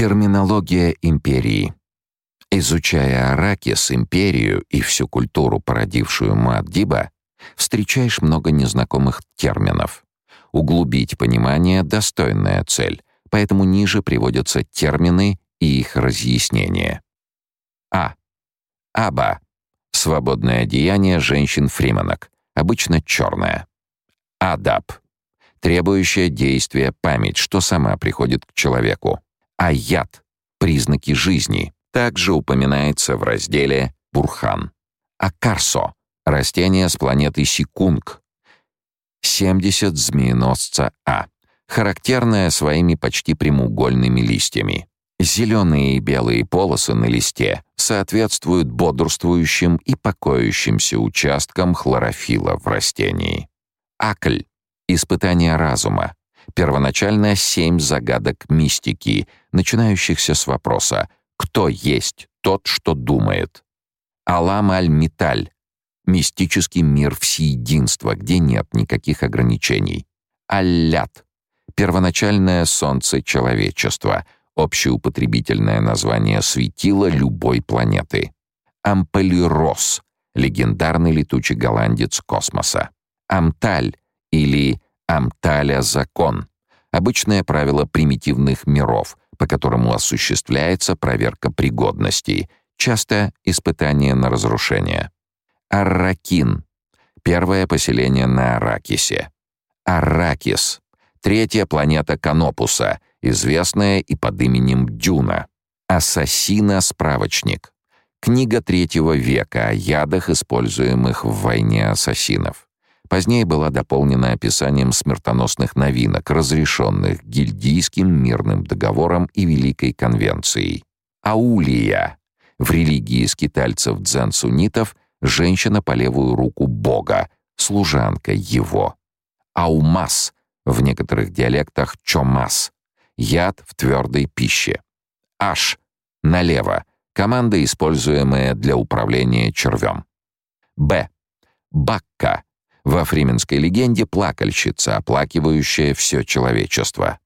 Терминология империи. Изучая Аракис, империю и всю культуру, породившую Маддиба, встречаешь много незнакомых терминов. Углубить понимание — достойная цель, поэтому ниже приводятся термины и их разъяснения. А. Аба. Свободное одеяние женщин-фриманок, обычно черное. Адаб. Требующее действия память, что сама приходит к человеку. Аят. Признаки жизни. Также упоминается в разделе Бурхан. Акарсо. Растение с планеты Сикунг. 70 змееносца А. Характерное своими почти прямоугольными листьями. Зеленые и белые полосы на листе соответствуют бодрствующим и покоящимся участкам хлорофила в растении. Акль — испытание разума. Первоначально семь загадок мистики, начинающихся с вопроса «Кто есть тот, что думает?» Алам аль-Миталь — мистический мир всеединства, где нет никаких ограничений. Аллят — первоначальное солнце человечества — общеупотребительное название светила любой планеты. Ампелирос — легендарный летучий голландец космоса. Амталь или Амталя закон — обычное правило примитивных миров, по которому осуществляется проверка пригодности, часто испытание на разрушение. Арракин — первое поселение на Аракисе. Аракис — третья планета Канопуса — известная и под именем Дюна. «Ассасина-справочник». Книга третьего века о ядах, используемых в войне ассасинов. Позднее была дополнена описанием смертоносных новинок, разрешенных Гильдийским мирным договором и Великой конвенцией. Аулия. В религии скитальцев дзен-суннитов женщина по левую руку Бога, служанка его. Аумас. В некоторых диалектах чомас Яд в твердой пище. H. Налево. Команда, используемая для управления червем. Б. Бакка. Во фрименской легенде плакальщица, оплакивающая все человечество.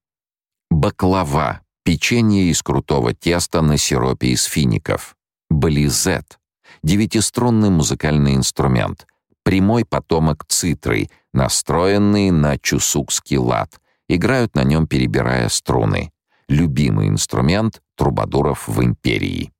Баклава. Печенье из крутого теста на сиропе из фиников. Близет. Девятиструнный музыкальный инструмент. Прямой потомок цитры, настроенный на чусукский лад, играют на нем, перебирая струны. Любимый инструмент трубадуров в империи.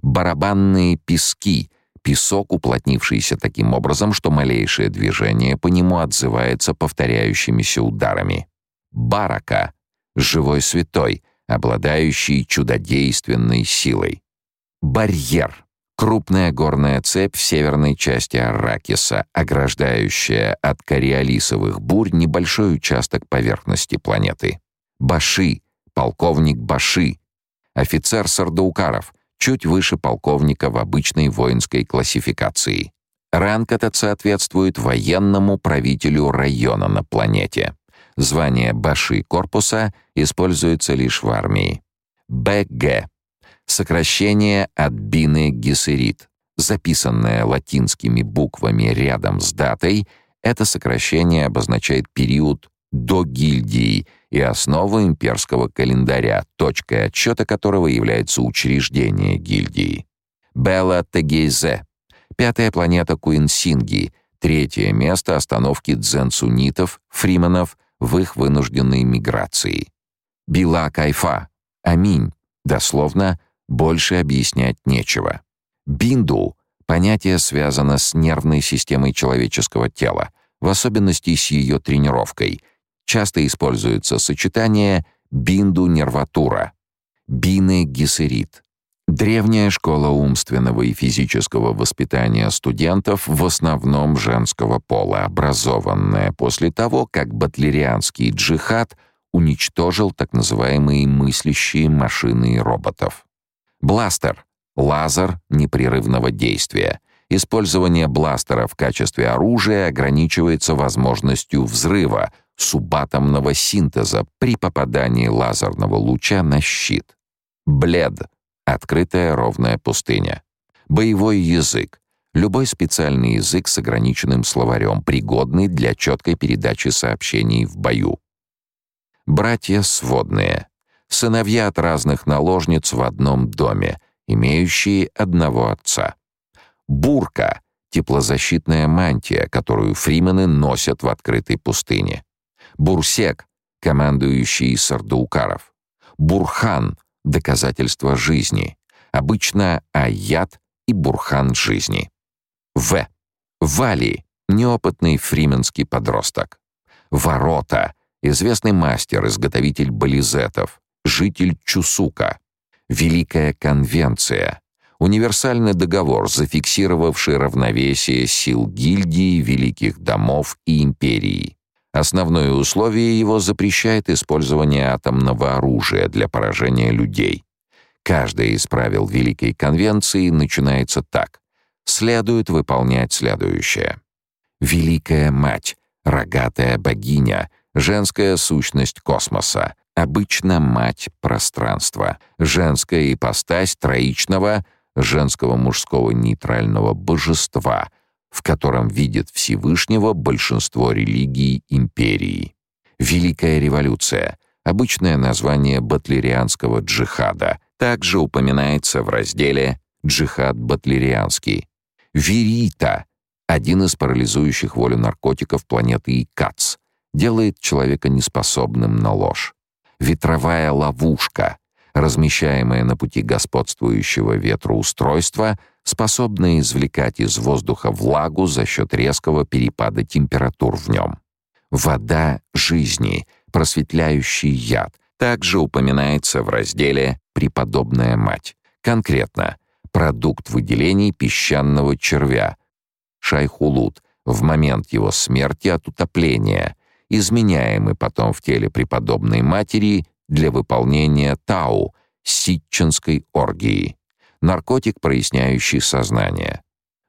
Барабанные пески — песок, уплотнившийся таким образом, что малейшее движение по нему отзывается повторяющимися ударами. Барака — живой святой, обладающий чудодейственной силой. Барьер Крупная горная цепь в северной части Арракиса, ограждающая от кориолисовых бурь небольшой участок поверхности планеты. Баши, полковник Баши, офицер Сардаукаров, чуть выше полковника в обычной воинской классификации. Ранг этот соответствует военному правителю района на планете. Звание Баши корпуса используется лишь в армии. БГ сокращение от Бины Гессерит, записанное латинскими буквами рядом с датой, это сокращение обозначает период до гильдии и основу имперского календаря, точкой отсчета которого является учреждение гильдии. Белла Тегейзе, пятая планета Куинсинги, третье место остановки дзенсунитов, фриманов в их вынужденной миграции. Била Кайфа, Аминь, дословно больше объяснять нечего. Бинду — понятие связано с нервной системой человеческого тела, в особенности с ее тренировкой. Часто используется сочетание бинду-нерватура, бины-гессерит. Древняя школа умственного и физического воспитания студентов в основном женского пола, образованная после того, как батлерианский джихад уничтожил так называемые мыслящие машины и роботов. Бластер — лазер непрерывного действия. Использование бластера в качестве оружия ограничивается возможностью взрыва субатомного синтеза при попадании лазерного луча на щит. Блед — открытая ровная пустыня. Боевой язык — любой специальный язык с ограниченным словарем, пригодный для четкой передачи сообщений в бою. Братья сводные — сыновья от разных наложниц в одном доме, имеющие одного отца. Бурка — теплозащитная мантия, которую фримены носят в открытой пустыне. Бурсек — командующий сардаукаров. Бурхан — доказательство жизни. Обычно аят и бурхан жизни. В. Вали — неопытный фрименский подросток. Ворота — известный мастер, изготовитель бализетов, житель Чусука. Великая конвенция — универсальный договор, зафиксировавший равновесие сил гильдии, великих домов и империи. Основное условие его запрещает использование атомного оружия для поражения людей. Каждое из правил Великой Конвенции начинается так. Следует выполнять следующее. Великая Мать, рогатая богиня, женская сущность космоса, обычно Мать пространства, женская ипостась троичного, женского мужского нейтрального божества — в котором видит Всевышнего большинство религий империи. Великая революция — обычное название батлерианского джихада, также упоминается в разделе «Джихад батлерианский». Верита — один из парализующих волю наркотиков планеты Икац, делает человека неспособным на ложь. Ветровая ловушка размещаемое на пути господствующего ветра устройство, способное извлекать из воздуха влагу за счет резкого перепада температур в нем. Вода жизни, просветляющий яд, также упоминается в разделе «Преподобная мать». Конкретно, продукт выделений песчаного червя, шайхулут, в момент его смерти от утопления, изменяемый потом в теле преподобной матери для выполнения тау, ситчинской оргии. Наркотик, проясняющий сознание.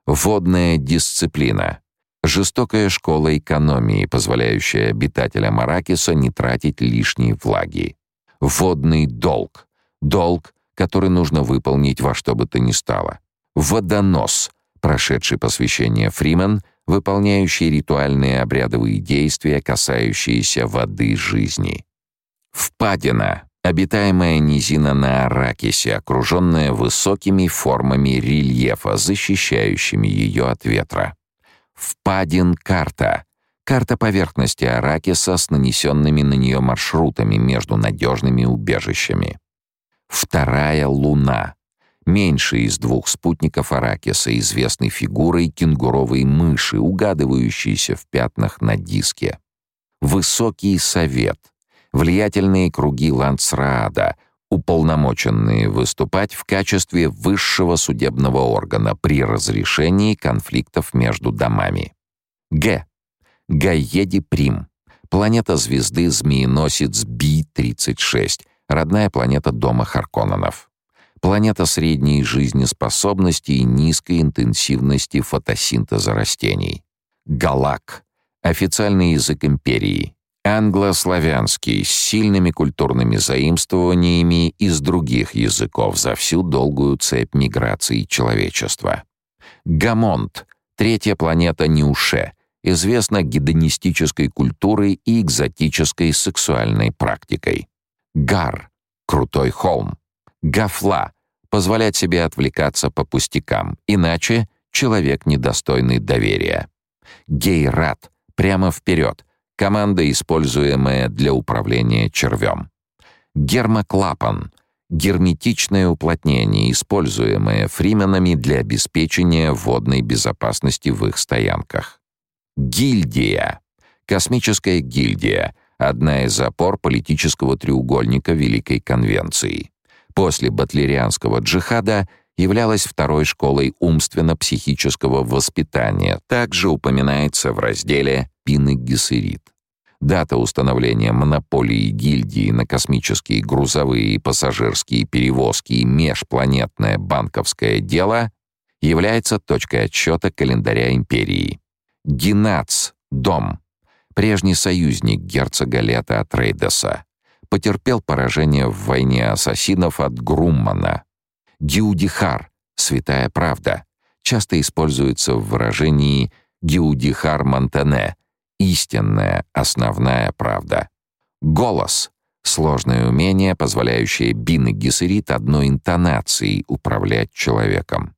Водная дисциплина. Жестокая школа экономии, позволяющая обитателям Аракиса не тратить лишней влаги. Водный долг. Долг, который нужно выполнить во что бы то ни стало. Водонос, прошедший посвящение Фримен, выполняющий ритуальные обрядовые действия, касающиеся воды жизни. Впадина — обитаемая низина на Аракисе, окруженная высокими формами рельефа, защищающими ее от ветра. Впадин-карта — карта поверхности Аракиса с нанесенными на нее маршрутами между надежными убежищами. Вторая луна — меньший из двух спутников Аракиса, известной фигурой кенгуровой мыши, угадывающейся в пятнах на диске. Высокий совет — влиятельные круги Ландсраада, уполномоченные выступать в качестве высшего судебного органа при разрешении конфликтов между домами. Г. Гаеди Прим. Планета звезды Змееносец Би-36, родная планета дома Харконненов. Планета средней жизнеспособности и низкой интенсивности фотосинтеза растений. Галак. Официальный язык империи. Англославянский, с сильными культурными заимствованиями из других языков за всю долгую цепь миграции человечества. Гамонт, третья планета Нюше, известна гедонистической культурой и экзотической сексуальной практикой. Гар, крутой холм. Гафла, позволять себе отвлекаться по пустякам, иначе человек недостойный доверия. Гейрат, прямо вперед — команда, используемая для управления червем. Гермоклапан — герметичное уплотнение, используемое фрименами для обеспечения водной безопасности в их стоянках. Гильдия — космическая гильдия — одна из опор политического треугольника Великой Конвенции. После батлерианского джихада являлась второй школой умственно-психического воспитания, также упоминается в разделе «Пины Гессерит». Дата установления монополии гильдии на космические грузовые и пассажирские перевозки и межпланетное банковское дело является точкой отсчета календаря империи. Генац, дом, прежний союзник герцога Лета Атрейдеса, потерпел поражение в войне ассасинов от Груммана. Геудихар, святая правда, часто используется в выражении «Геудихар Монтане», истинная, основная правда. Голос Сложное умение, позволяющее Бин и Гессерит одной интонацией управлять человеком.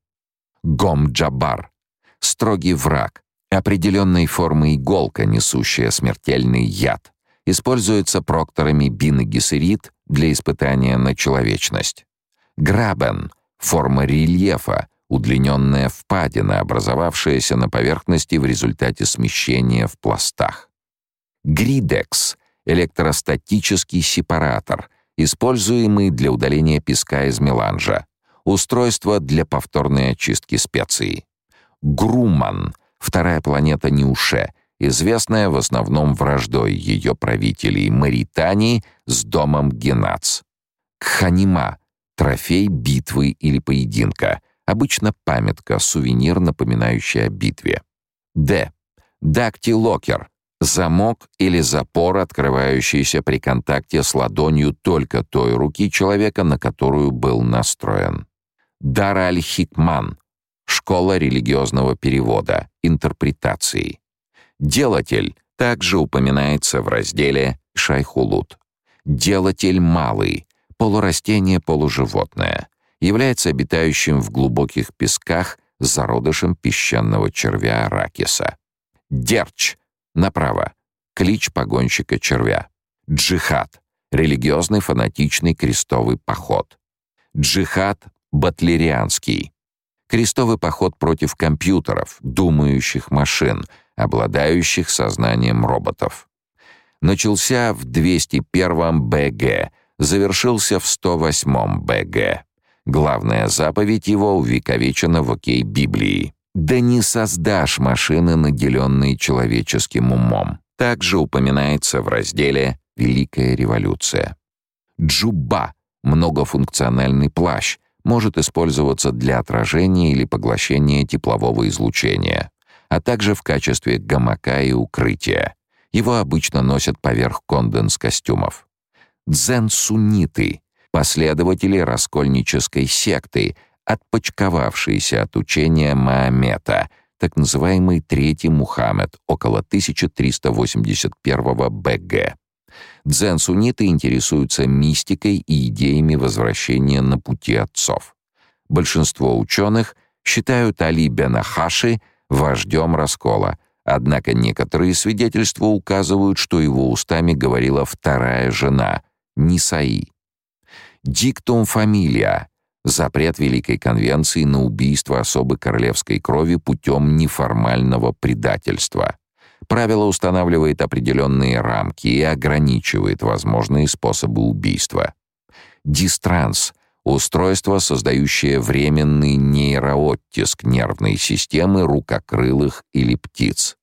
Гом-Джабар — строгий враг, определенной формы иголка, несущая смертельный яд. Используется прокторами Бин и Гессерит для испытания на человечность. Грабен — форма рельефа, удлиненная впадина, образовавшаяся на поверхности в результате смещения в пластах. Гридекс — электростатический сепаратор, используемый для удаления песка из меланжа, устройство для повторной очистки специй. Груман — вторая планета Неуше, известная в основном враждой ее правителей Маритании с домом Генац. Кханима — трофей битвы или поединка — Обычно памятка, сувенир, напоминающий о битве. Д. Дактилокер. Замок или запор, открывающийся при контакте с ладонью только той руки человека, на которую был настроен. Дар аль-Хикман. Школа религиозного перевода, интерпретации. Делатель также упоминается в разделе Шайхулут. Делатель малый, полурастение, полуживотное является обитающим в глубоких песках зародышем песчаного червя аракиса. Дерч направо клич погонщика червя. Джихад религиозный фанатичный крестовый поход. Джихад батлерианский крестовый поход против компьютеров, думающих машин, обладающих сознанием роботов. Начался в 201 БГ, завершился в 108 БГ. Главная заповедь его увековечена в окей Библии. «Да не создашь машины, наделенные человеческим умом». Также упоминается в разделе «Великая революция». Джуба — многофункциональный плащ, может использоваться для отражения или поглощения теплового излучения, а также в качестве гамака и укрытия. Его обычно носят поверх конденс-костюмов. Дзен-сунниты последователи раскольнической секты, отпочковавшиеся от учения Маомета, так называемый Третий Мухаммед, около 1381 БГ. Дзен-сунниты интересуются мистикой и идеями возвращения на пути отцов. Большинство ученых считают Али бен Ахаши вождем раскола, однако некоторые свидетельства указывают, что его устами говорила вторая жена, Нисаи. Диктум фамилия. Запрет Великой конвенции на убийство особы королевской крови путем неформального предательства. Правило устанавливает определенные рамки и ограничивает возможные способы убийства. Дистранс — устройство, создающее временный нейрооттиск нервной системы рукокрылых или птиц.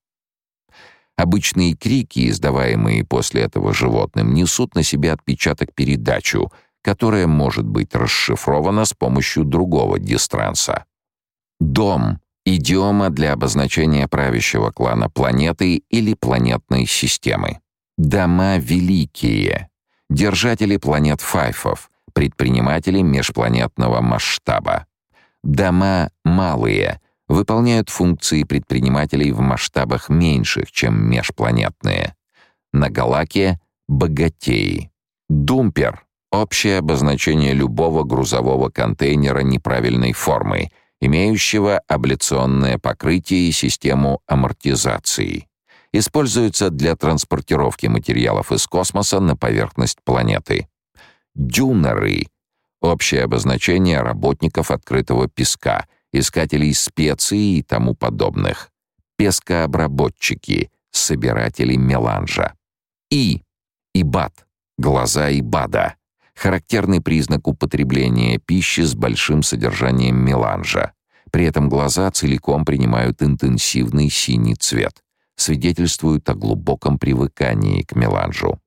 Обычные крики, издаваемые после этого животным, несут на себе отпечаток-передачу — которое может быть расшифровано с помощью другого дистранса. Дом — идиома для обозначения правящего клана планеты или планетной системы. Дома великие — держатели планет Файфов, предприниматели межпланетного масштаба. Дома малые — выполняют функции предпринимателей в масштабах меньших, чем межпланетные. На Галаке — богатеи. Думпер Общее обозначение любого грузового контейнера неправильной формы, имеющего абляционное покрытие и систему амортизации. Используется для транспортировки материалов из космоса на поверхность планеты. Дюнеры — общее обозначение работников открытого песка, искателей специй и тому подобных. Пескообработчики — собиратели меланжа. И — Ибад — глаза Ибада — характерный признак употребления пищи с большим содержанием меланжа. При этом глаза целиком принимают интенсивный синий цвет, свидетельствуют о глубоком привыкании к меланжу.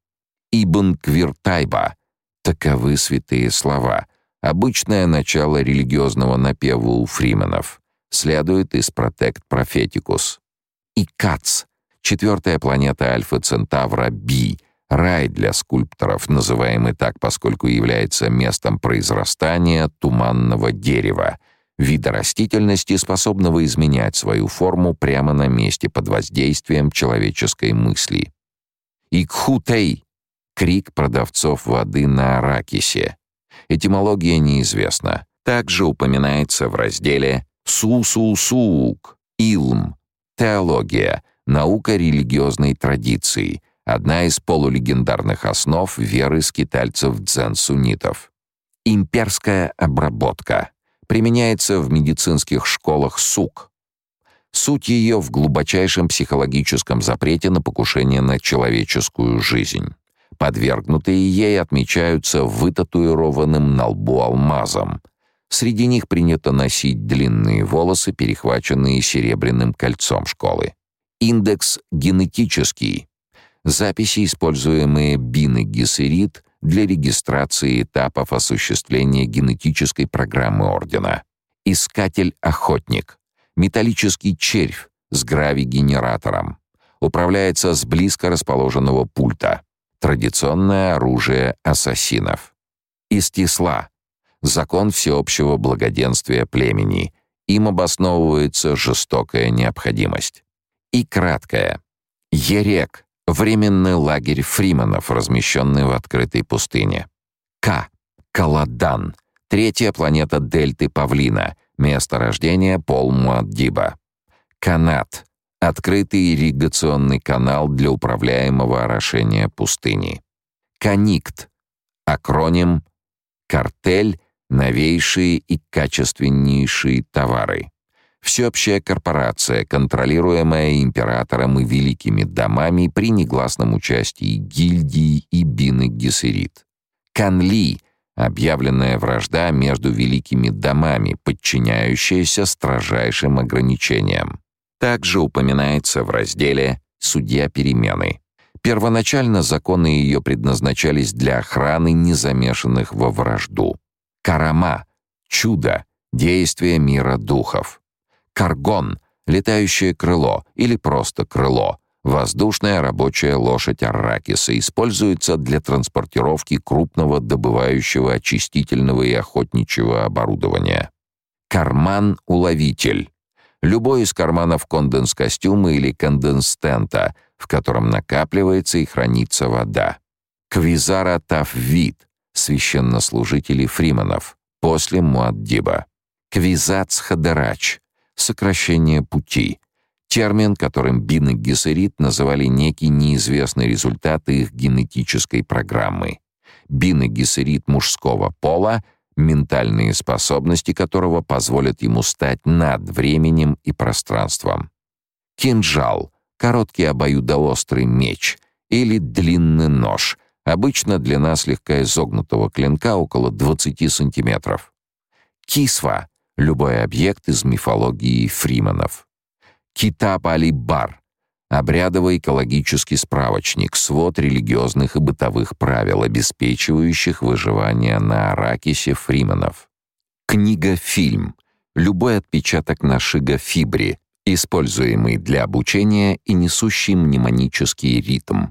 Ибн Квиртайба — таковы святые слова, обычное начало религиозного напева у фрименов, следует из Протект Профетикус. И Кац — четвертая планета Альфа Центавра Би — Рай для скульпторов, называемый так, поскольку является местом произрастания туманного дерева, вида растительности, способного изменять свою форму прямо на месте под воздействием человеческой мысли. Икхутей Крик продавцов воды на Аракисе. Этимология неизвестна. Также упоминается в разделе «Су-су-сук» — «Илм» — «Теология» — наука религиозной традиции, одна из полулегендарных основ веры скитальцев дзен-суннитов. Имперская обработка применяется в медицинских школах СУК. Суть ее в глубочайшем психологическом запрете на покушение на человеческую жизнь. Подвергнутые ей отмечаются вытатуированным на лбу алмазом. Среди них принято носить длинные волосы, перехваченные серебряным кольцом школы. Индекс генетический. Записи, используемые Бин Гессерит для регистрации этапов осуществления генетической программы ордена. Искатель-охотник. Металлический червь с гравигенератором. Управляется с близко расположенного пульта. Традиционное оружие ассасинов. Истисла. Закон всеобщего благоденствия племени. Им обосновывается жестокая необходимость. И краткое. Ерек. Временный лагерь фриманов, размещенный в открытой пустыне. К. Каладан. Третья планета Дельты Павлина. Место рождения Пол Муаддиба. Канат. Открытый ирригационный канал для управляемого орошения пустыни. Каникт. Акроним «Картель. Новейшие и качественнейшие товары». Всеобщая корпорация, контролируемая императором и великими домами при негласном участии гильдии и Бины Гессерит. Канли — объявленная вражда между великими домами, подчиняющаяся строжайшим ограничениям также упоминается в разделе «Судья перемены». Первоначально законы ее предназначались для охраны незамешанных во вражду. Карама — чудо, действие мира духов. Каргон — летающее крыло или просто крыло, воздушная рабочая лошадь Арракиса, используется для транспортировки крупного добывающего очистительного и охотничьего оборудования. Карман-уловитель любой из карманов конденс-костюма или конденстента, в котором накапливается и хранится вода. Квизара Тафвид, священнослужители фриманов, после Муаддиба. Квизац Хадерач, сокращение пути, термин, которым Бин и Гессерит называли некий неизвестный результат их генетической программы. Бин и Гессерит мужского пола ментальные способности которого позволят ему стать над временем и пространством. Кинжал — короткий обоюдоострый меч или длинный нож, обычно длина слегка изогнутого клинка около 20 сантиметров. Кисва — любой объект из мифологии фриманов. Китаб Али-Бар Обрядовый экологический справочник, свод религиозных и бытовых правил, обеспечивающих выживание на Аракисе фриманов. Книга-фильм. Любой отпечаток на шига-фибре, используемый для обучения и несущий мнемонический ритм.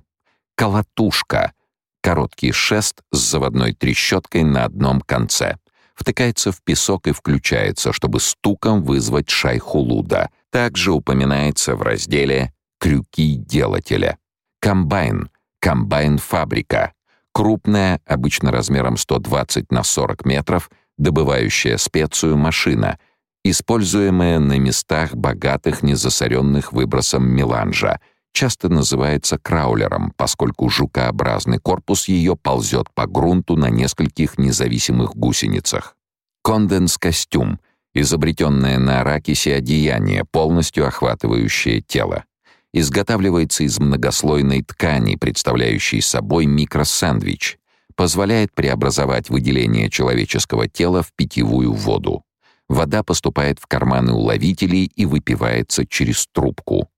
Колотушка. Короткий шест с заводной трещоткой на одном конце. Втыкается в песок и включается, чтобы стуком вызвать шайхулуда. Также упоминается в разделе крюки делателя. Комбайн, комбайн-фабрика. Крупная, обычно размером 120 на 40 метров, добывающая специю машина, используемая на местах богатых незасоренных выбросом меланжа, часто называется краулером, поскольку жукообразный корпус ее ползет по грунту на нескольких независимых гусеницах. Конденс-костюм — изобретенное на Аракисе одеяние, полностью охватывающее тело изготавливается из многослойной ткани, представляющей собой микросэндвич, позволяет преобразовать выделение человеческого тела в питьевую воду. Вода поступает в карманы уловителей и выпивается через трубку.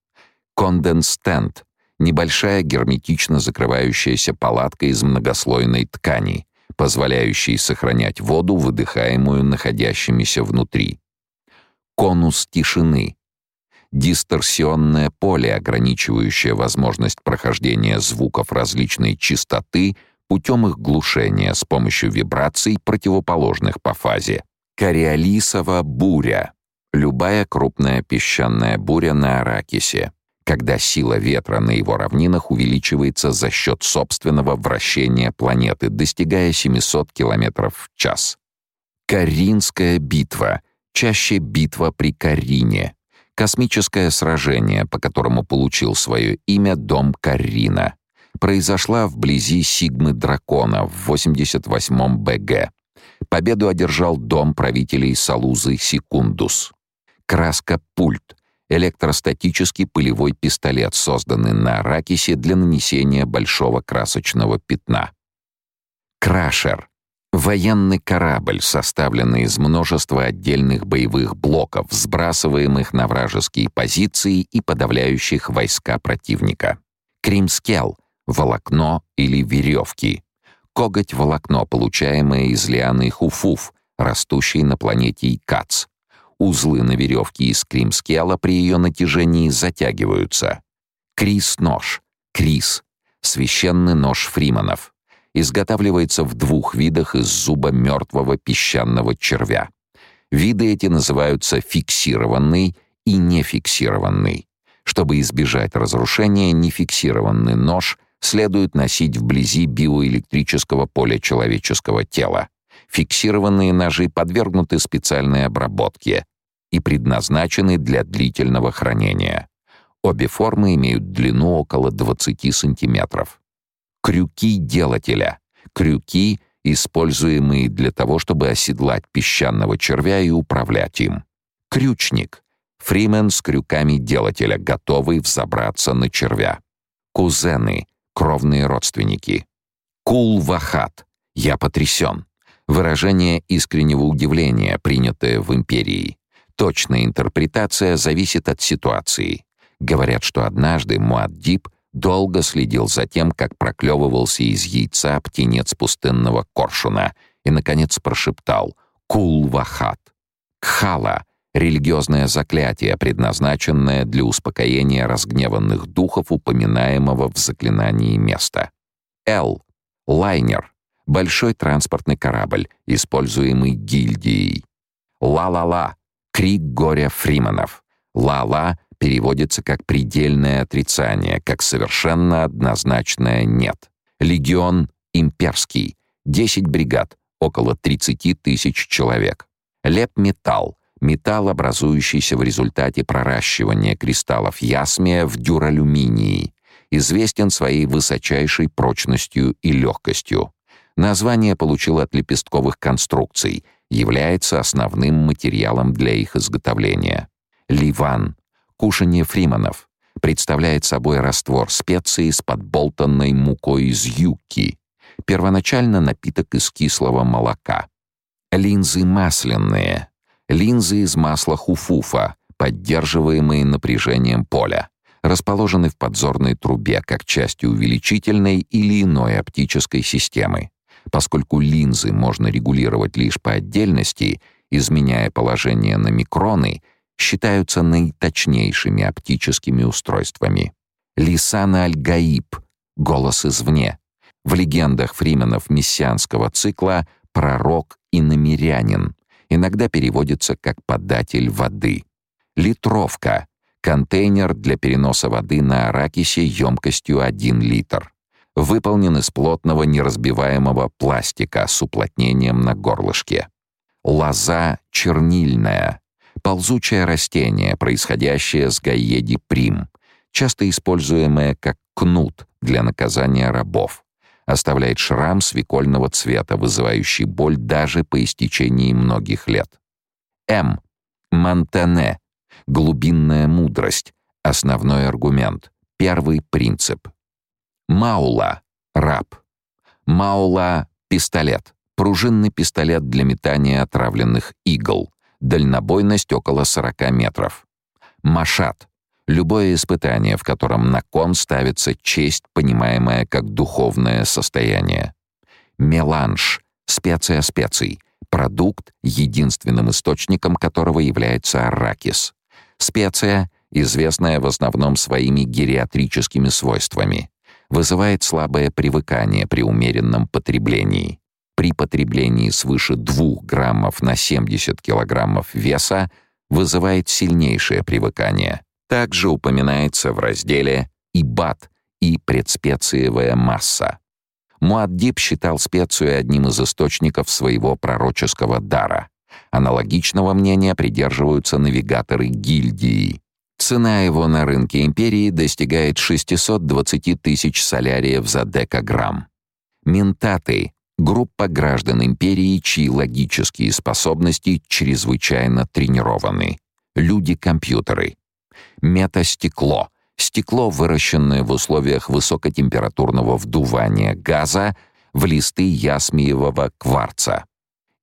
Конденстенд — небольшая герметично закрывающаяся палатка из многослойной ткани, позволяющая сохранять воду, выдыхаемую находящимися внутри. Конус тишины дисторсионное поле, ограничивающее возможность прохождения звуков различной частоты путем их глушения с помощью вибраций, противоположных по фазе. Кориолисова буря. Любая крупная песчаная буря на Аракисе. Когда сила ветра на его равнинах увеличивается за счет собственного вращения планеты, достигая 700 км в час. Каринская битва, чаще битва при Карине, космическое сражение, по которому получил свое имя дом Карина, произошла вблизи Сигмы Дракона в 88-м БГ. Победу одержал дом правителей Салузы Секундус. Краска «Пульт» — электростатический пылевой пистолет, созданный на Аракисе для нанесения большого красочного пятна. Крашер — военный корабль, составленный из множества отдельных боевых блоков, сбрасываемых на вражеские позиции и подавляющих войска противника. Кримскел — волокно или веревки. Коготь-волокно, получаемое из лианы хуфуф, растущей на планете Икац. Узлы на веревке из кримскела при ее натяжении затягиваются. Крис-нож. Крис. Священный нож фриманов. Изготавливается в двух видах из зуба мертвого песчаного червя. Виды эти называются фиксированный и нефиксированный. Чтобы избежать разрушения, нефиксированный нож следует носить вблизи биоэлектрического поля человеческого тела. Фиксированные ножи подвергнуты специальной обработке и предназначены для длительного хранения. Обе формы имеют длину около 20 сантиметров. Крюки делателя. Крюки, используемые для того, чтобы оседлать песчаного червя и управлять им. Крючник. Фримен с крюками делателя, готовый взобраться на червя. Кузены. Кровные родственники. Кул-вахат. Я потрясен. Выражение искреннего удивления, принятое в империи. Точная интерпретация зависит от ситуации. Говорят, что однажды Муаддиб долго следил за тем, как проклевывался из яйца птенец пустынного коршуна и, наконец, прошептал «Кул-вахат». Кхала — религиозное заклятие, предназначенное для успокоения разгневанных духов, упоминаемого в заклинании места. Л — лайнер, большой транспортный корабль, используемый гильдией. «Ла-ла-ла» — крик горя фриманов. «Ла-ла» переводится как предельное отрицание, как совершенно однозначное «нет». Легион имперский, 10 бригад, около 30 тысяч человек. Леп-металл — металл, образующийся в результате проращивания кристаллов ясмия в дюралюминии, известен своей высочайшей прочностью и легкостью. Название получил от лепестковых конструкций, является основным материалом для их изготовления. Ливан, кушанье фриманов, представляет собой раствор специй с подболтанной мукой из юки, первоначально напиток из кислого молока. Линзы масляные, линзы из масла хуфуфа, поддерживаемые напряжением поля, расположены в подзорной трубе как части увеличительной или иной оптической системы. Поскольку линзы можно регулировать лишь по отдельности, изменяя положение на микроны, считаются наиточнейшими оптическими устройствами. Лисан аль-Гаиб — голос извне. В легендах фрименов мессианского цикла «пророк и намерянин» иногда переводится как «податель воды». Литровка — контейнер для переноса воды на Аракисе емкостью 1 литр выполнен из плотного неразбиваемого пластика с уплотнением на горлышке. Лоза чернильная, ползучее растение, происходящее с гаеди прим, часто используемое как кнут для наказания рабов. Оставляет шрам свекольного цвета, вызывающий боль даже по истечении многих лет. М. Монтане. Глубинная мудрость. Основной аргумент. Первый принцип. Маула — раб. Маула — пистолет. Пружинный пистолет для метания отравленных игл. Дальнобойность около 40 метров. Машат — любое испытание, в котором на кон ставится честь, понимаемая как духовное состояние. Меланж — специя специй. Продукт, единственным источником которого является аракис. Специя, известная в основном своими гериатрическими свойствами вызывает слабое привыкание при умеренном потреблении. При потреблении свыше 2 граммов на 70 килограммов веса вызывает сильнейшее привыкание. Также упоминается в разделе «Ибат» и «Предспециевая масса». Муаддиб считал специю одним из источников своего пророческого дара. Аналогичного мнения придерживаются навигаторы гильдии. Цена его на рынке империи достигает 620 тысяч соляриев за декаграмм. Ментаты — группа граждан империи, чьи логические способности чрезвычайно тренированы. Люди-компьютеры. Метастекло — стекло, выращенное в условиях высокотемпературного вдувания газа в листы ясмиевого кварца.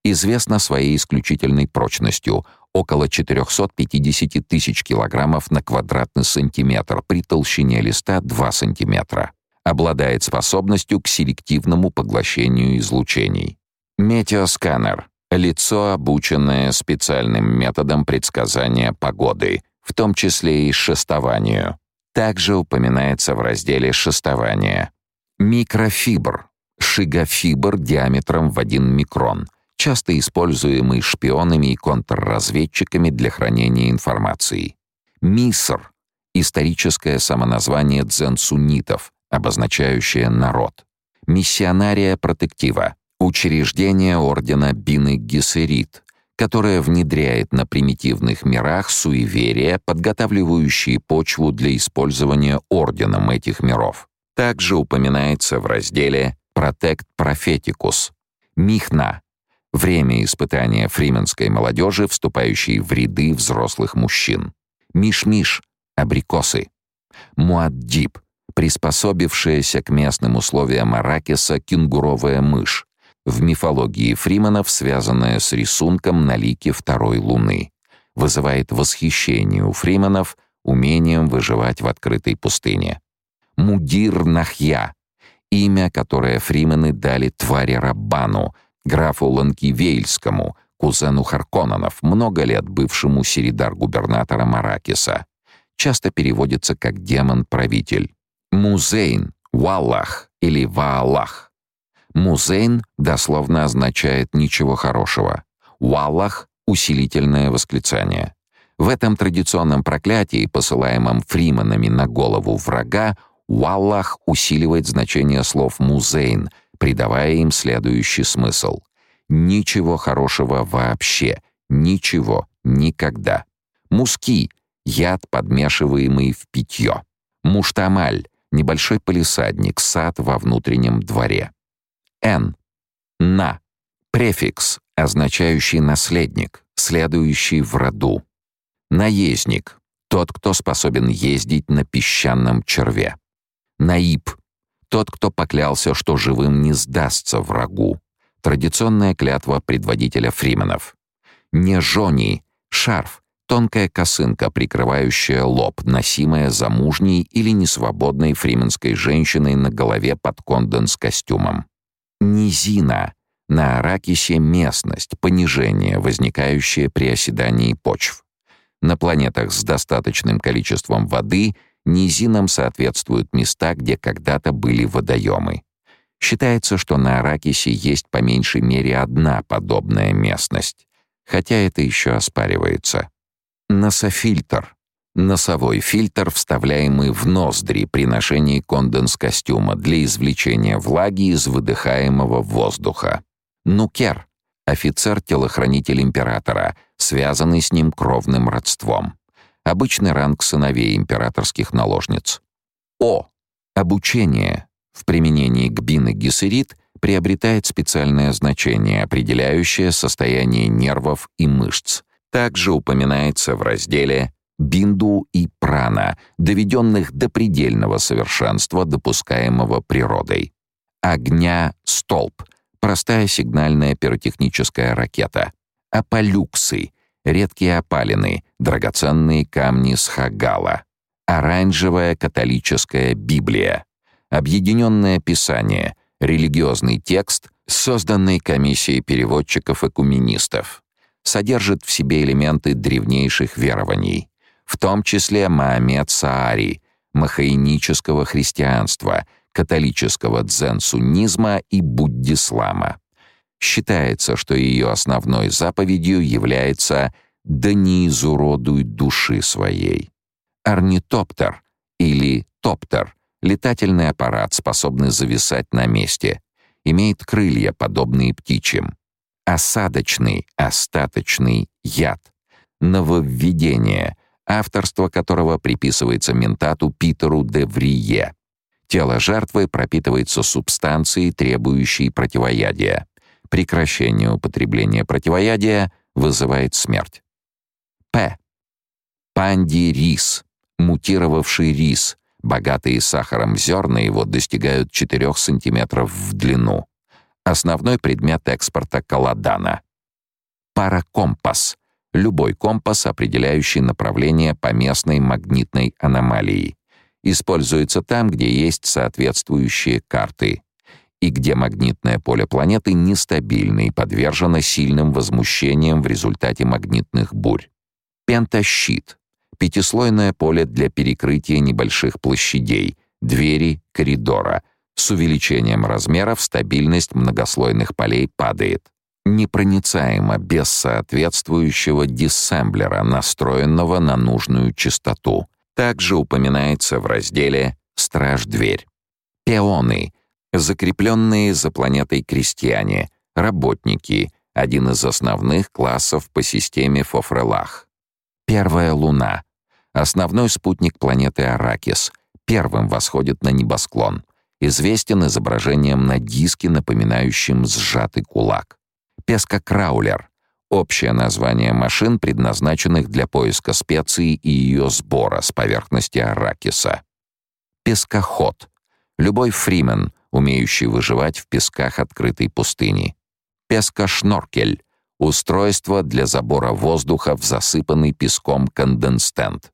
Известно своей исключительной прочностью — около 450 тысяч килограммов на квадратный сантиметр при толщине листа 2 сантиметра. Обладает способностью к селективному поглощению излучений. Метеосканер — лицо, обученное специальным методом предсказания погоды, в том числе и шестованию. Также упоминается в разделе «Шестование». Микрофибр — шигофибр диаметром в 1 микрон — часто используемый шпионами и контрразведчиками для хранения информации. Миср — историческое самоназвание дзен-суннитов, обозначающее «народ». Миссионария протектива — учреждение ордена Бины Гессерит, которое внедряет на примитивных мирах суеверия, подготавливающие почву для использования орденом этих миров. Также упоминается в разделе «Протект Профетикус». Михна Время испытания фрименской молодежи, вступающей в ряды взрослых мужчин. Миш-миш — абрикосы. Муаддиб — приспособившаяся к местным условиям Аракиса кенгуровая мышь, в мифологии фрименов связанная с рисунком на лике второй луны. Вызывает восхищение у фрименов умением выживать в открытой пустыне. Мудир Нахья — имя, которое фримены дали твари Раббану — графу Ланкивейльскому, кузену Харконненов, много лет бывшему серидар-губернатора Маракиса. Часто переводится как «демон-правитель». Музейн, Валлах или Ваалах. Музейн дословно означает «ничего хорошего». Валлах — усилительное восклицание. В этом традиционном проклятии, посылаемом фриманами на голову врага, Валлах усиливает значение слов «музейн», придавая им следующий смысл. Ничего хорошего вообще, ничего, никогда. Муски — яд, подмешиваемый в питье. Муштамаль — небольшой полисадник, сад во внутреннем дворе. Н. На. Префикс, означающий наследник, следующий в роду. Наездник — тот, кто способен ездить на песчаном черве. Наиб тот, кто поклялся, что живым не сдастся врагу. Традиционная клятва предводителя фрименов. Не жони, шарф, тонкая косынка, прикрывающая лоб, носимая замужней или несвободной фрименской женщиной на голове под конденс-костюмом. Низина. На Аракисе местность, понижение, возникающее при оседании почв. На планетах с достаточным количеством воды — Низинам соответствуют места, где когда-то были водоемы. Считается, что на Аракисе есть по меньшей мере одна подобная местность, хотя это еще оспаривается. Нософильтр. Носовой фильтр, вставляемый в ноздри при ношении конденс-костюма для извлечения влаги из выдыхаемого воздуха. Нукер — офицер-телохранитель императора, связанный с ним кровным родством обычный ранг сыновей императорских наложниц. О. Обучение в применении к бин и приобретает специальное значение, определяющее состояние нервов и мышц. Также упоминается в разделе бинду и прана, доведенных до предельного совершенства, допускаемого природой. Огня — столб, простая сигнальная пиротехническая ракета. Аполюксы редкие опалины, драгоценные камни с Хагала, оранжевая католическая Библия, объединенное писание, религиозный текст, созданный комиссией переводчиков и куминистов, содержит в себе элементы древнейших верований, в том числе Маомед Саари, махаинического христианства, католического дзен-суннизма и буддислама. Считается, что ее основной заповедью является «да не изуродуй души своей». Орнитоптер или топтер — летательный аппарат, способный зависать на месте. Имеет крылья, подобные птичьим. Осадочный, остаточный яд. Нововведение, авторство которого приписывается ментату Питеру де Врие. Тело жертвы пропитывается субстанцией, требующей противоядия. Прекращение употребления противоядия вызывает смерть. П. Панди-рис, мутировавший рис. Богатые сахаром зерна его достигают 4 см в длину. Основной предмет экспорта колодана. Паракомпас — любой компас, определяющий направление по местной магнитной аномалии. Используется там, где есть соответствующие карты и где магнитное поле планеты нестабильно и подвержено сильным возмущениям в результате магнитных бурь. Пентащит — пятислойное поле для перекрытия небольших площадей, двери, коридора. С увеличением размеров стабильность многослойных полей падает. Непроницаемо без соответствующего диссемблера, настроенного на нужную частоту. Также упоминается в разделе «Страж-дверь». Пеоны — закрепленные за планетой крестьяне, работники, один из основных классов по системе Фофрелах. Первая Луна — основной спутник планеты Аракис, первым восходит на небосклон, известен изображением на диске, напоминающем сжатый кулак. Пескокраулер — общее название машин, предназначенных для поиска специй и ее сбора с поверхности Аракиса. Пескоход — любой фримен, умеющий выживать в песках открытой пустыни. Пескошноркель — устройство для забора воздуха в засыпанный песком конденстент.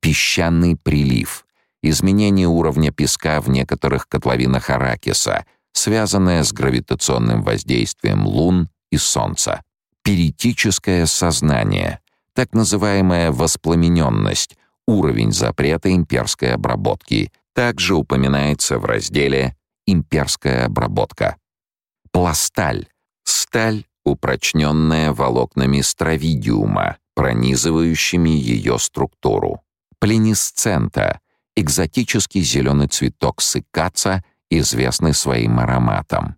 Песчаный прилив — изменение уровня песка в некоторых котловинах Аракиса, связанное с гравитационным воздействием лун и Солнца. Перитическое сознание — так называемая воспламененность, уровень запрета имперской обработки, также упоминается в разделе «Имперская обработка». Пласталь — сталь, упрочненная волокнами стравидиума, пронизывающими ее структуру. Плинисцента — экзотический зеленый цветок сыкаца, известный своим ароматом.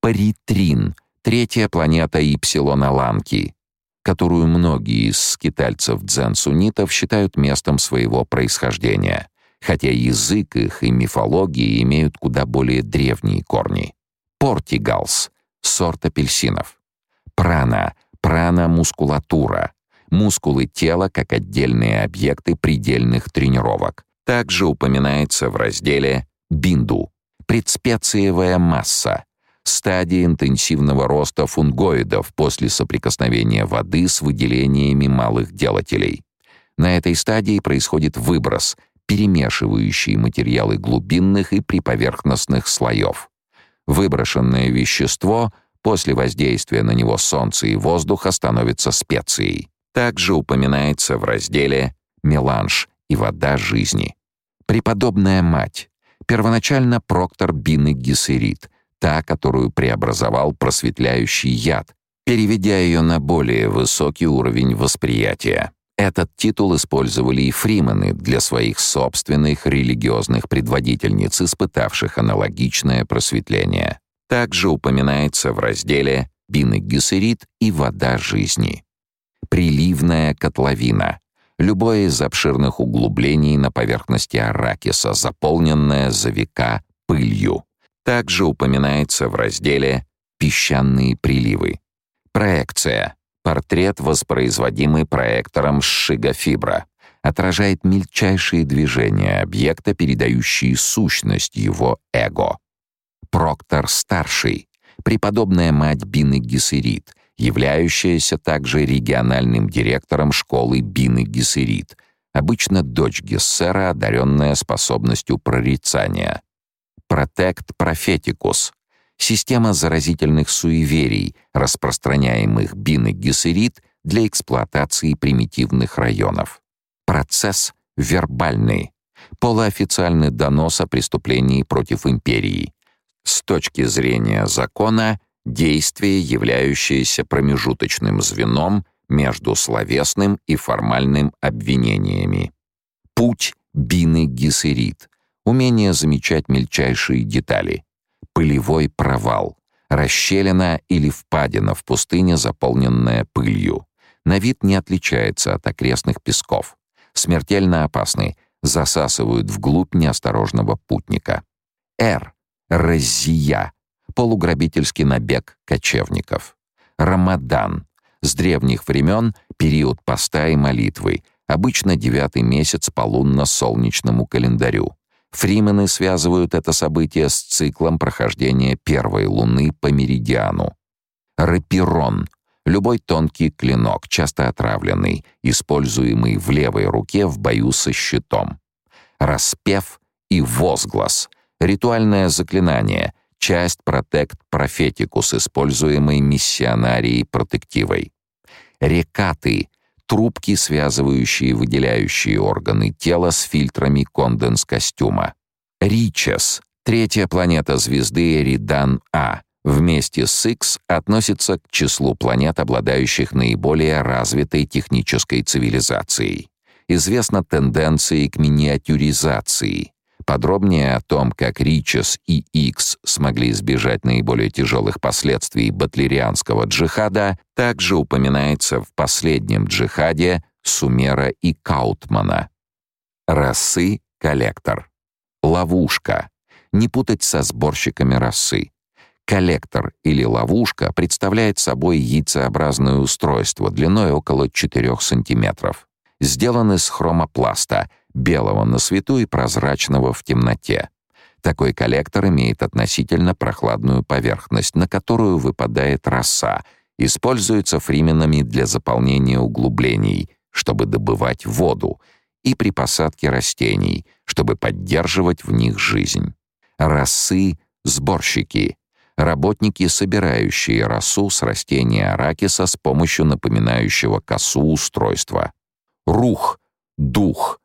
Паритрин — третья планета Ипсилона Ланки, которую многие из скитальцев дзен-суннитов считают местом своего происхождения хотя язык их и мифология имеют куда более древние корни. Портигалс — сорт апельсинов. Прана — прана-мускулатура, мускулы тела как отдельные объекты предельных тренировок. Также упоминается в разделе «Бинду» — предспециевая масса, стадия интенсивного роста фунгоидов после соприкосновения воды с выделениями малых делателей. На этой стадии происходит выброс — перемешивающие материалы глубинных и приповерхностных слоев. Выброшенное вещество после воздействия на него солнца и воздуха становится специей. Также упоминается в разделе «Меланж» и «Вода жизни». Преподобная мать. Первоначально проктор Бины Гессерит, та, которую преобразовал просветляющий яд, переведя ее на более высокий уровень восприятия. Этот титул использовали и фримены для своих собственных религиозных предводительниц, испытавших аналогичное просветление. Также упоминается в разделе «Бины Гессерит» и «Вода жизни». Приливная котловина — любое из обширных углублений на поверхности Аракиса, заполненное за века пылью. Также упоминается в разделе «Песчаные приливы». Проекция Портрет, воспроизводимый проектором Шигафибра, отражает мельчайшие движения объекта, передающие сущность его эго. Проктор-старший, преподобная мать Бины Гессерит, являющаяся также региональным директором школы Бины Гессерит, обычно дочь Гессера, одаренная способностью прорицания. Протект Профетикус, система заразительных суеверий, распространяемых Бин и Гессерит для эксплуатации примитивных районов. Процесс вербальный, полуофициальный донос о преступлении против империи. С точки зрения закона, действие, являющееся промежуточным звеном между словесным и формальным обвинениями. Путь бины гессерит. Умение замечать мельчайшие детали. Пылевой провал. Расщелина или впадина в пустыне, заполненная пылью. На вид не отличается от окрестных песков. Смертельно опасный, засасывают вглубь неосторожного путника. Р. Разия. Полуграбительский набег кочевников. Рамадан. С древних времен период поста и молитвы, обычно девятый месяц по лунно-солнечному календарю. Фримены связывают это событие с циклом прохождения первой луны по меридиану. Рапирон — любой тонкий клинок, часто отравленный, используемый в левой руке в бою со щитом. Распев и возглас — ритуальное заклинание, часть протект профетикус, используемый миссионарией протективой. Рекаты — трубки, связывающие выделяющие органы тела с фильтрами конденс-костюма. Ричес — третья планета звезды Эридан-А, вместе с Икс относится к числу планет, обладающих наиболее развитой технической цивилизацией. Известна тенденция к миниатюризации. Подробнее о том, как Ричес и Икс смогли избежать наиболее тяжелых последствий батлерианского джихада, также упоминается в последнем джихаде Сумера и Каутмана. Росы — коллектор. Ловушка. Не путать со сборщиками росы. Коллектор или ловушка представляет собой яйцеобразное устройство длиной около 4 см. Сделан из хромопласта — белого на свету и прозрачного в темноте. Такой коллектор имеет относительно прохладную поверхность, на которую выпадает роса, используется фрименами для заполнения углублений, чтобы добывать воду, и при посадке растений, чтобы поддерживать в них жизнь. Росы — сборщики, работники, собирающие росу с растения аракиса с помощью напоминающего косу устройства. Рух — дух,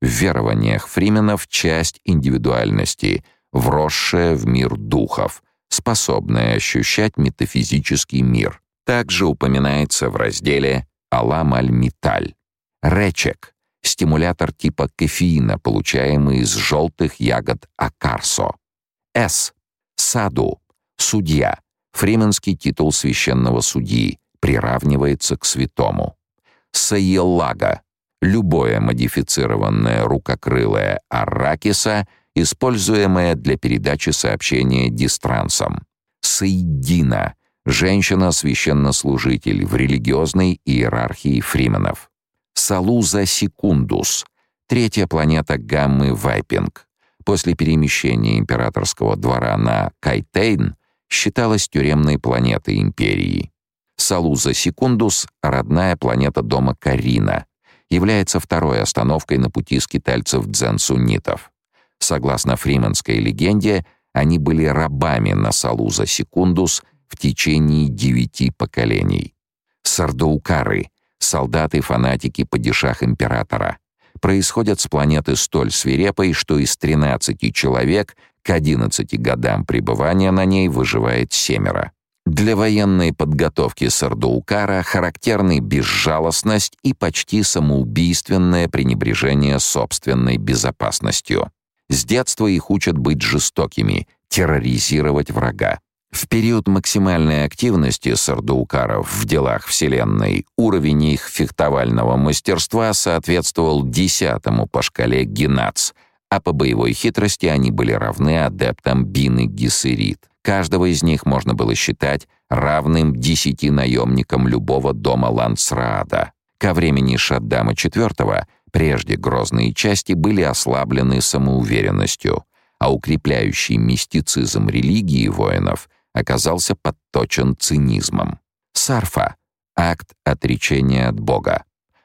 в верованиях фрименов часть индивидуальности, вросшая в мир духов, способная ощущать метафизический мир. Также упоминается в разделе «Алам аль-Миталь». Речек — стимулятор типа кофеина, получаемый из желтых ягод акарсо. С. Саду — судья, фрименский титул священного судьи, приравнивается к святому. Саеллага любое модифицированное рукокрылое аракиса, используемое для передачи сообщения дистрансом. Сейдина — женщина-священнослужитель в религиозной иерархии фрименов. Салуза секундус — третья планета гаммы Вайпинг. После перемещения императорского двора на Кайтейн считалась тюремной планетой империи. Салуза секундус — родная планета дома Карина, является второй остановкой на пути скитальцев дзен-суннитов. Согласно фриманской легенде, они были рабами на Салуза Секундус в течение девяти поколений. Сардаукары — солдаты-фанатики падишах императора. Происходят с планеты столь свирепой, что из 13 человек к 11 годам пребывания на ней выживает семеро. Для военной подготовки Сардаукара характерны безжалостность и почти самоубийственное пренебрежение собственной безопасностью. С детства их учат быть жестокими, терроризировать врага. В период максимальной активности сардаукаров в делах Вселенной уровень их фехтовального мастерства соответствовал десятому по шкале Генац, а по боевой хитрости они были равны адептам Бины Гессерит. Каждого из них можно было считать равным десяти наемникам любого дома Лансраада. Ко времени Шаддама IV прежде грозные части были ослаблены самоуверенностью, а укрепляющий мистицизм религии воинов оказался подточен цинизмом. Сарфа — акт отречения от Бога.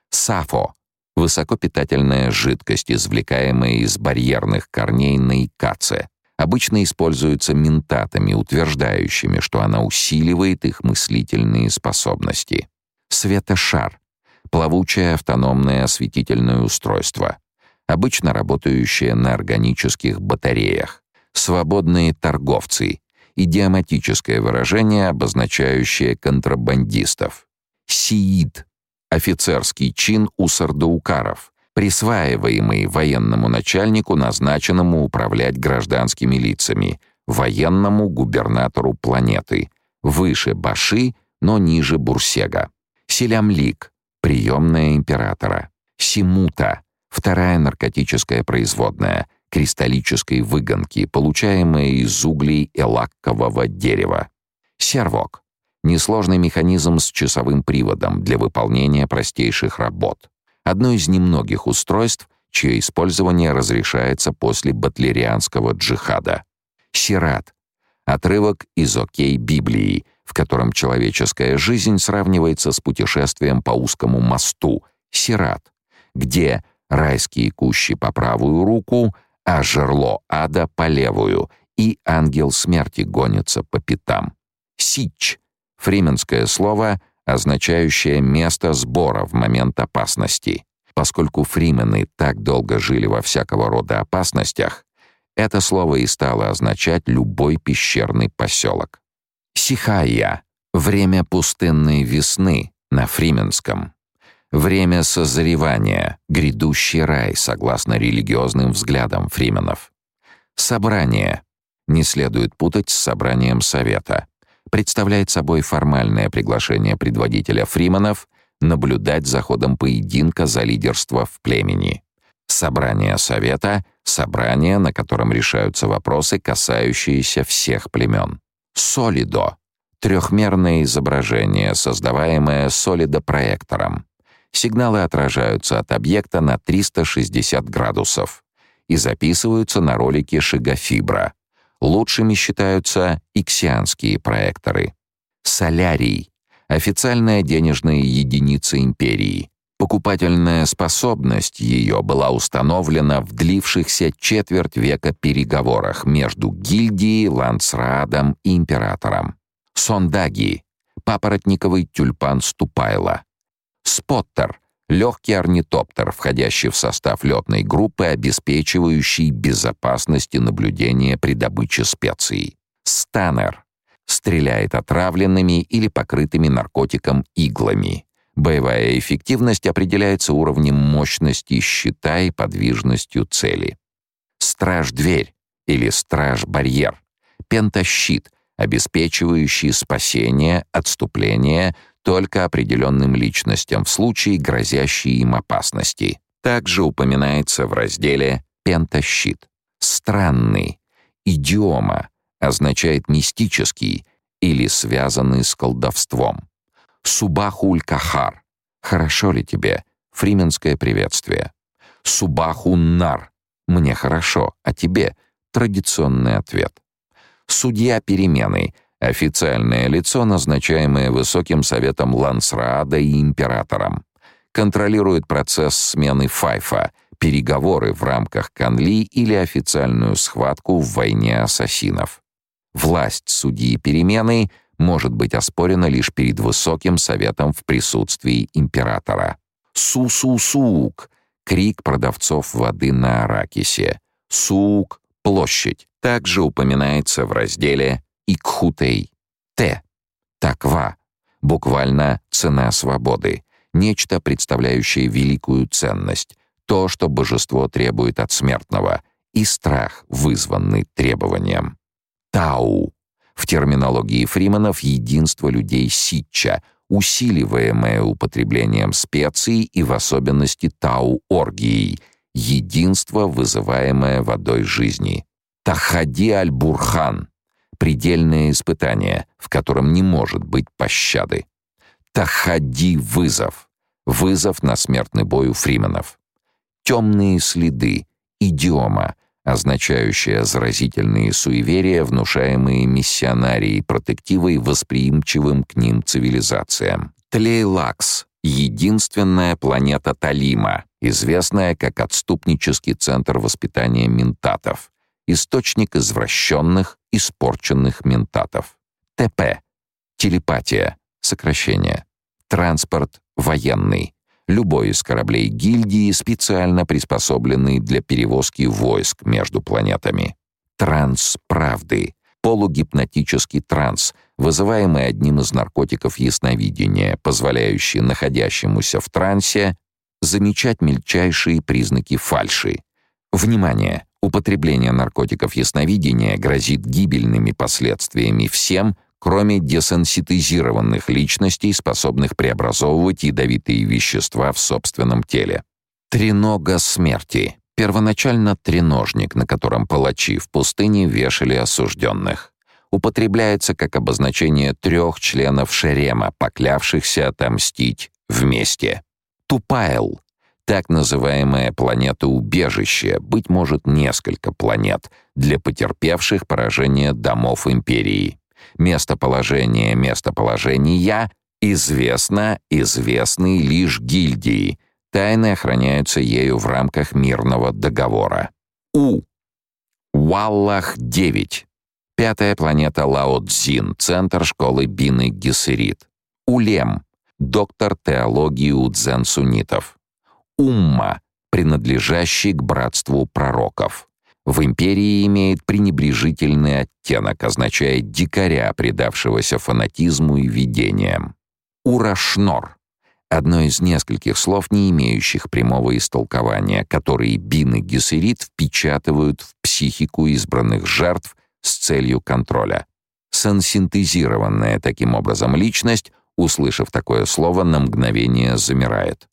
Сафо — высокопитательная жидкость, извлекаемая из барьерных корней на икаце обычно используется ментатами, утверждающими, что она усиливает их мыслительные способности. Светошар — плавучее автономное осветительное устройство, обычно работающее на органических батареях. Свободные торговцы — идиоматическое выражение, обозначающее контрабандистов. Сиид — офицерский чин у сардаукаров, присваиваемый военному начальнику, назначенному управлять гражданскими лицами, военному губернатору планеты, выше Баши, но ниже Бурсега. Селямлик, приемная императора. Симута, вторая наркотическая производная, кристаллической выгонки, получаемая из углей элаккового дерева. Сервок, несложный механизм с часовым приводом для выполнения простейших работ. Одно из немногих устройств, чье использование разрешается после батлерианского джихада. Сират — отрывок из «Окей Библии», в котором человеческая жизнь сравнивается с путешествием по узкому мосту, Сират, где райские кущи по правую руку, а жерло ада по левую, и ангел смерти гонится по пятам. Сич — фрименское слово — означающее место сбора в момент опасности. Поскольку фримены так долго жили во всякого рода опасностях, это слово и стало означать любой пещерный поселок. Сихая — время пустынной весны на фрименском. Время созревания, грядущий рай, согласно религиозным взглядам фрименов. Собрание. Не следует путать с собранием совета представляет собой формальное приглашение предводителя фриманов наблюдать за ходом поединка за лидерство в племени. Собрание совета — собрание, на котором решаются вопросы, касающиеся всех племен. Солидо — трехмерное изображение, создаваемое солидопроектором. Сигналы отражаются от объекта на 360 градусов и записываются на ролике шигафибра, Лучшими считаются иксианские проекторы. Солярий — официальная денежная единица империи. Покупательная способность ее была установлена в длившихся четверть века переговорах между гильдией, лансраадом и императором. Сондаги — папоротниковый тюльпан Ступайла. Споттер легкий орнитоптер, входящий в состав летной группы, обеспечивающий безопасность и наблюдение при добыче специй. Станер стреляет отравленными или покрытыми наркотиком иглами. Боевая эффективность определяется уровнем мощности щита и подвижностью цели. Страж-дверь или страж-барьер. Пентащит, обеспечивающий спасение, отступление, только определенным личностям в случае грозящей им опасности. Также упоминается в разделе «Пентащит». «Странный» — идиома, означает «мистический» или «связанный с колдовством». «Субахуль-кахар» — «Хорошо ли тебе?» — фрименское приветствие. «Субахун-нар» — «Мне хорошо, а тебе?» — традиционный ответ. «Судья перемены» Официальное лицо, назначаемое Высоким Советом Лансраада и Императором. Контролирует процесс смены Файфа, переговоры в рамках Канли или официальную схватку в войне ассасинов. Власть судьи перемены может быть оспорена лишь перед Высоким Советом в присутствии Императора. Су-су-сук — крик продавцов воды на Аракисе. Сук — площадь. Также упоминается в разделе Икхутей. Т. Таква. Буквально цена свободы. Нечто, представляющее великую ценность. То, что божество требует от смертного. И страх, вызванный требованием. Тау. В терминологии фриманов единство людей ситча, усиливаемое употреблением специй и в особенности тау-оргией, единство, вызываемое водой жизни. Тахади аль-Бурхан предельное испытание, в котором не может быть пощады. Тахади вызов. Вызов на смертный бой у фрименов. Темные следы. Идиома, означающая заразительные суеверия, внушаемые миссионарией протективой восприимчивым к ним цивилизациям. Тлейлакс — единственная планета Талима, известная как отступнический центр воспитания ментатов источник извращенных, испорченных ментатов. ТП — телепатия, сокращение. Транспорт военный. Любой из кораблей гильдии, специально приспособленный для перевозки войск между планетами. Транс правды. Полугипнотический транс, вызываемый одним из наркотиков ясновидения, позволяющий находящемуся в трансе замечать мельчайшие признаки фальши. Внимание! Употребление наркотиков ясновидения грозит гибельными последствиями всем, кроме десенситизированных личностей, способных преобразовывать ядовитые вещества в собственном теле. Тренога смерти. Первоначально треножник, на котором палачи в пустыне вешали осужденных. Употребляется как обозначение трех членов шерема, поклявшихся отомстить вместе. Тупайл так называемая планета-убежище, быть может, несколько планет для потерпевших поражение домов империи. Местоположение местоположения известно, известны лишь гильдии. Тайны охраняются ею в рамках мирного договора. У. Валлах-9. Пятая планета Лао-Цзин, центр школы Бины Гессерит. Улем. Доктор теологии у дзен-суннитов умма, принадлежащий к братству пророков. В империи имеет пренебрежительный оттенок, означая дикаря, предавшегося фанатизму и видениям. Урашнор — одно из нескольких слов, не имеющих прямого истолкования, которые Бин и Гессерит впечатывают в психику избранных жертв с целью контроля. Сансинтезированная таким образом личность, услышав такое слово, на мгновение замирает.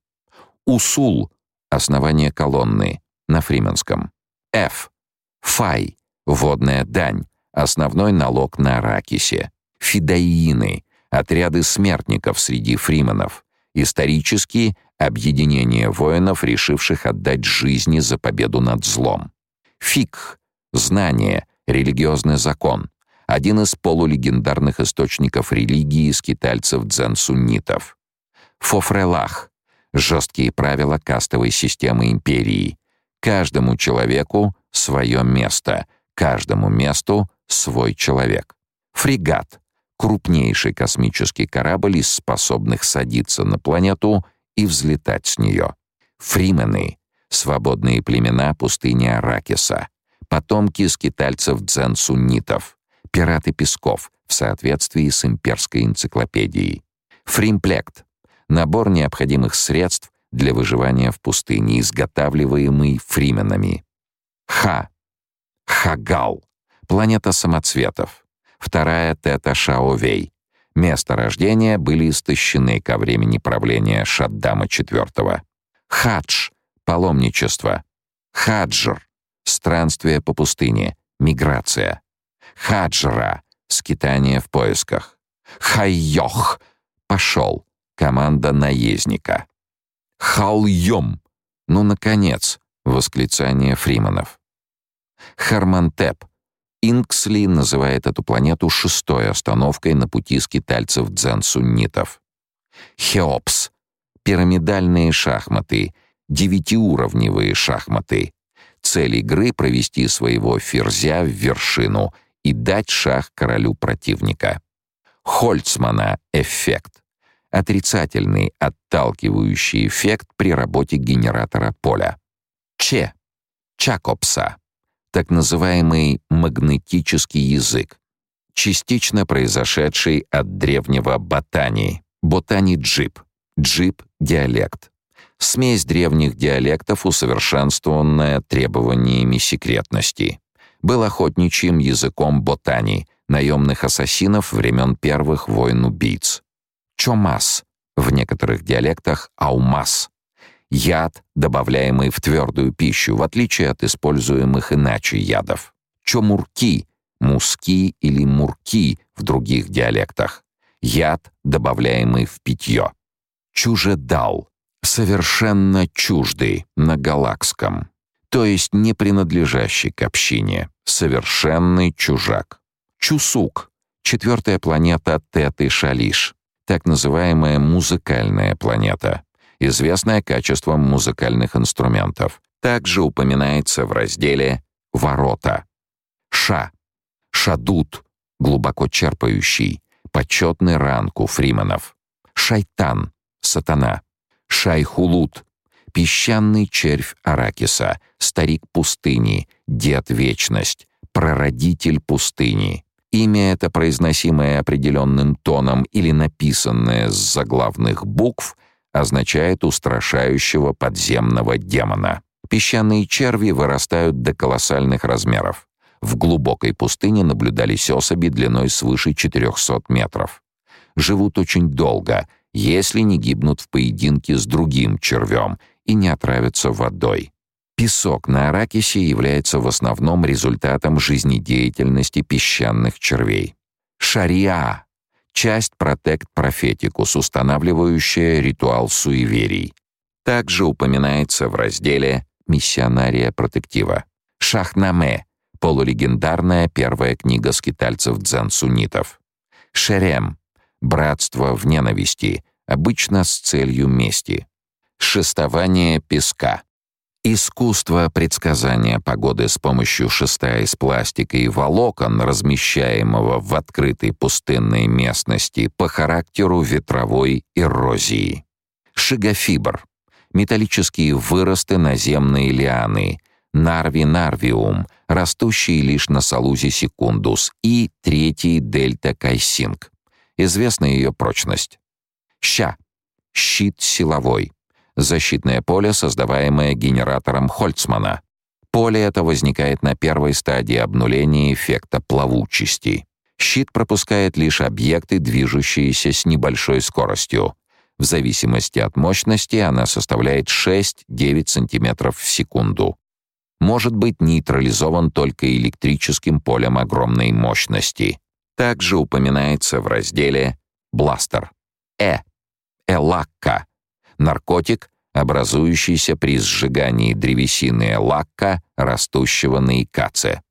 Усул — основание колонны на Фрименском. Ф. Фай — водная дань, основной налог на Аракисе. Фидаиины — отряды смертников среди фрименов. Исторические — объединение воинов, решивших отдать жизни за победу над злом. Фикх — знание, религиозный закон. Один из полулегендарных источников религии скитальцев дзен-суннитов. Фофрелах жесткие правила кастовой системы империи. Каждому человеку свое место, каждому месту свой человек. Фрегат — крупнейший космический корабль из способных садиться на планету и взлетать с нее. Фримены — свободные племена пустыни Аракиса, потомки скитальцев дзен-суннитов, пираты песков в соответствии с имперской энциклопедией. Фримплект набор необходимых средств для выживания в пустыне, изготавливаемый фрименами. Ха. Хагал. Планета самоцветов. Вторая Тета Шаовей. Место рождения были истощены ко времени правления Шаддама IV. Хадж — паломничество. Хаджр — странствие по пустыне, миграция. Хаджра — скитание в поисках. Хайох — пошел, команда наездника. «Хальем!» «Ну, наконец!» — восклицание Фриманов. Хармантеп. Инксли называет эту планету шестой остановкой на пути скитальцев дзен-суннитов. Хеопс. Пирамидальные шахматы, девятиуровневые шахматы. Цель игры — провести своего ферзя в вершину и дать шах королю противника. Хольцмана эффект отрицательный отталкивающий эффект при работе генератора поля. Че. Чакопса. Так называемый магнетический язык, частично произошедший от древнего ботани, ботани-джип, джип-диалект. Смесь древних диалектов, усовершенствованная требованиями секретности. Был охотничьим языком ботани, наемных ассасинов времен первых войн убийц чомас, в некоторых диалектах аумас. Яд, добавляемый в твердую пищу, в отличие от используемых иначе ядов. Чомурки, муски или мурки в других диалектах. Яд, добавляемый в питье. Чужедал, совершенно чуждый на галакском, то есть не принадлежащий к общине, совершенный чужак. Чусук, четвертая планета Теты-Шалиш, так называемая музыкальная планета, известная качеством музыкальных инструментов. Также упоминается в разделе «Ворота». Ша. Шадут, глубоко черпающий, почетный ранг у фриманов. Шайтан, сатана. Шайхулут, песчаный червь Аракиса, старик пустыни, дед вечность, прародитель пустыни. Имя это, произносимое определенным тоном или написанное с заглавных букв, означает устрашающего подземного демона. Песчаные черви вырастают до колоссальных размеров. В глубокой пустыне наблюдались особи длиной свыше 400 метров. Живут очень долго, если не гибнут в поединке с другим червем и не отравятся водой. Песок на Аракисе является в основном результатом жизнедеятельности песчаных червей. Шариа — часть Протект Профетикус, устанавливающая ритуал суеверий. Также упоминается в разделе «Миссионария протектива». Шахнаме — полулегендарная первая книга скитальцев дзен-суннитов. Шерем — братство в ненависти, обычно с целью мести. Шестование песка — Искусство предсказания погоды с помощью шеста из пластика и волокон, размещаемого в открытой пустынной местности по характеру ветровой эрозии. Шигофибр. Металлические выросты наземной лианы. Нарви нарвиум, растущие лишь на салузе секундус. И третий дельта кайсинг. Известна ее прочность. Ща. Щит силовой защитное поле, создаваемое генератором Хольцмана. Поле это возникает на первой стадии обнуления эффекта плавучести. Щит пропускает лишь объекты, движущиеся с небольшой скоростью. В зависимости от мощности она составляет 6-9 см в секунду. Может быть нейтрализован только электрическим полем огромной мощности. Также упоминается в разделе «Бластер». Э. Элакка наркотик, образующийся при сжигании древесины лакка, растущего на икаце.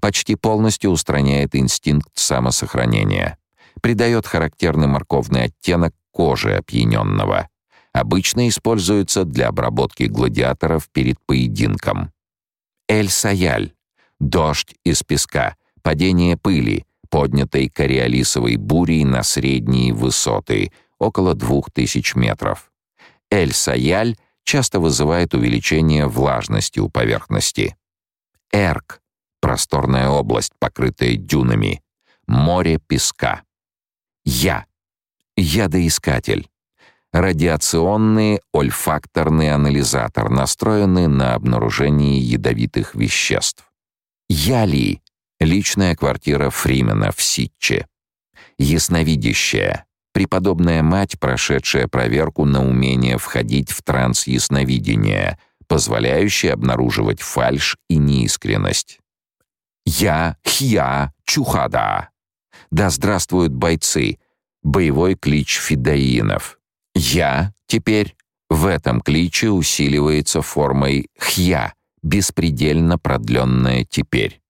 Почти полностью устраняет инстинкт самосохранения. Придает характерный морковный оттенок кожи опьяненного. Обычно используется для обработки гладиаторов перед поединком. Эль-Саяль. Дождь из песка. Падение пыли, поднятой кориолисовой бурей на средние высоты, около 2000 метров. Эль-Саяль часто вызывает увеличение влажности у поверхности. Эрк — просторная область, покрытая дюнами. Море песка. Я — ядоискатель. Радиационный ольфакторный анализатор, настроенный на обнаружение ядовитых веществ. Яли — личная квартира Фримена в Ситче. Ясновидящая преподобная мать, прошедшая проверку на умение входить в транс ясновидения, позволяющий обнаруживать фальшь и неискренность. «Я Хья Чухада!» «Да здравствуют бойцы!» Боевой клич фидаинов. «Я» теперь в этом кличе усиливается формой «хья», беспредельно продленная теперь.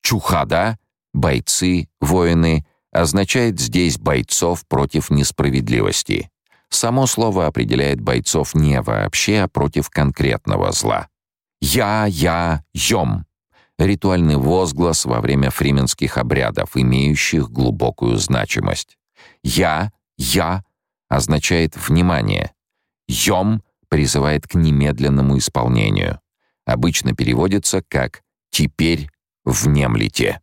«Чухада» — бойцы, воины — означает здесь бойцов против несправедливости. Само слово определяет бойцов не вообще, а против конкретного зла. «Я, я, йом» — ритуальный возглас во время фрименских обрядов, имеющих глубокую значимость. «Я, я» означает «внимание». «Йом» призывает к немедленному исполнению. Обычно переводится как «теперь внемлите».